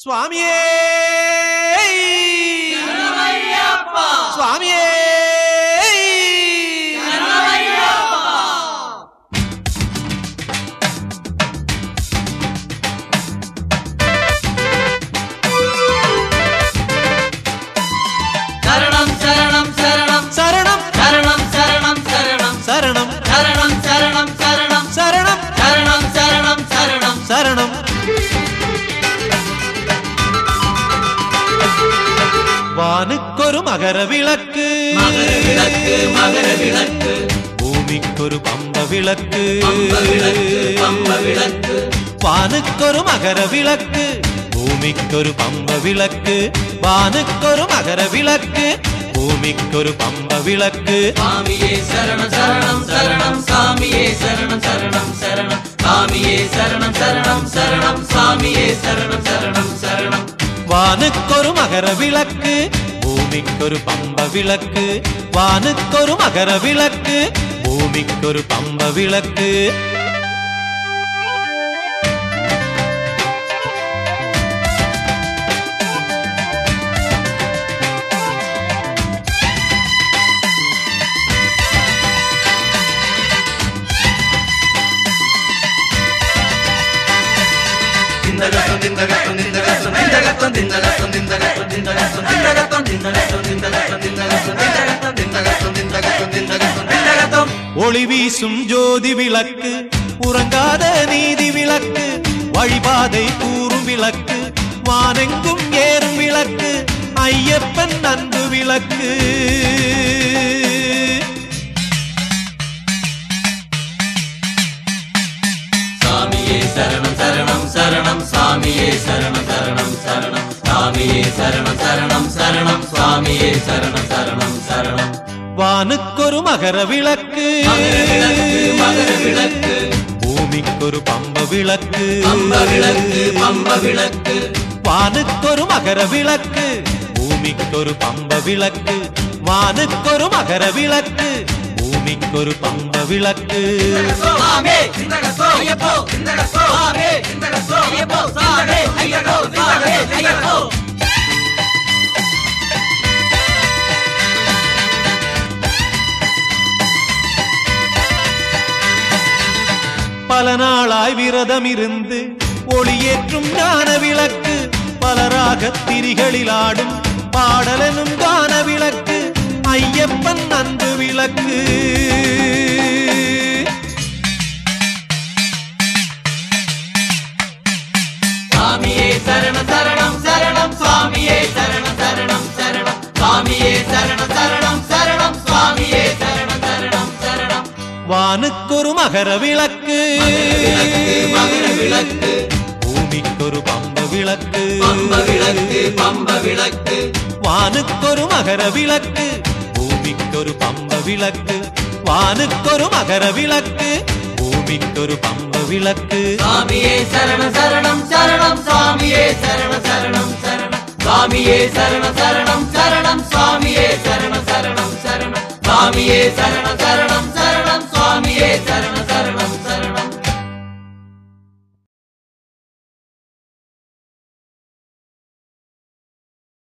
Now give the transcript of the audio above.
స్వామియే! స్వామియే! மகர விளக்கு மகர விளக்கு மகர விளக்கு பூமிக்கொரு பம்ப விளக்கு விளக்கு வானுக்கொரு மகர விளக்கு பூமிக்கொரு பம்ப விளக்கு வானுக்கொரு மகர விளக்கு பூமிக்கொரு பம்ப விளக்கு சாமியே சரணம் சரணம் சரணம். சாமியே சரணம் சரணம் சரணம். சாமியே சரணம் சரணம் சரணம். சாமியே சரணம் சரணம் சரணம். வானுக்கொரு மகர விளக்கு பூமிக்கொரு பம்ப விளக்கு வானுக்கொரு மகர விளக்கு பூமிக்கொரு பம்ப விளக்கு இந்த கட்டம் இந்த கட்டம் ஒளி வீசும் ஜோதி விளக்கு உறங்காத நீதி விளக்கு வழிபாதை கூறும் விளக்கு வானெங்கும் ஏறும் விளக்கு ஐயப்பன் அன்பு விளக்கு சரணம் சரணம் சரணம் சாமியே சரணம் சரணம் சரணம் சாமியே சரணம் சரணம் சரணம் சாமியே சரணம் சரணம் சரணம். வானுக்கொரு மகர விளக்கு. மகர விளக்கு மகர விளக்கு. பூமிக்கொரு பம்ப விளக்கு. பம்ப விளக்கு பம்ப விளக்கு. வானுக்கொரு மகர விளக்கு. பூமிக்கொரு பம்ப விளக்கு. வானுக்கொரு மகர விளக்கு. பூமிக்கொரு பம்ப விளக்கு பல நாளாய் விரதம் இருந்து ஒளியேற்றும் ஞான விளக்கு பலராக திரிகளில் ஆடும் பாடலனும் காண விளக்கு ஐயப்பன் அன்பு விளக்கு. சாமியே சரணம் சரணம் சரணம் சாமியே சரணம் சரணம் சரணம். சாமியே சரணம் சரணம் சரணம் சாமியே சரணம் சரணம் சரணம். வானுக்கொரு மகர விளக்கு. விளக்கு மகர விளக்கு. பூமிக்கொரு பம்ப விளக்கு. பம்ப விளக்கு பம்ப விளக்கு. வானுக்கொரு மகர விளக்கு. பூமிக்கொரு பம்ப விளக்கு வானுக்கொரு மகர விளக்கு பூமிக்கொரு பம்ப விளக்கு. சாமியே சரண சரணம் சரணம் சாமியே சரண சரணம் சரணம். சாமியே சரண சரணம் சரணம் சாமியே சரண சரணம் சரணம். சாமியே சரண சரணம்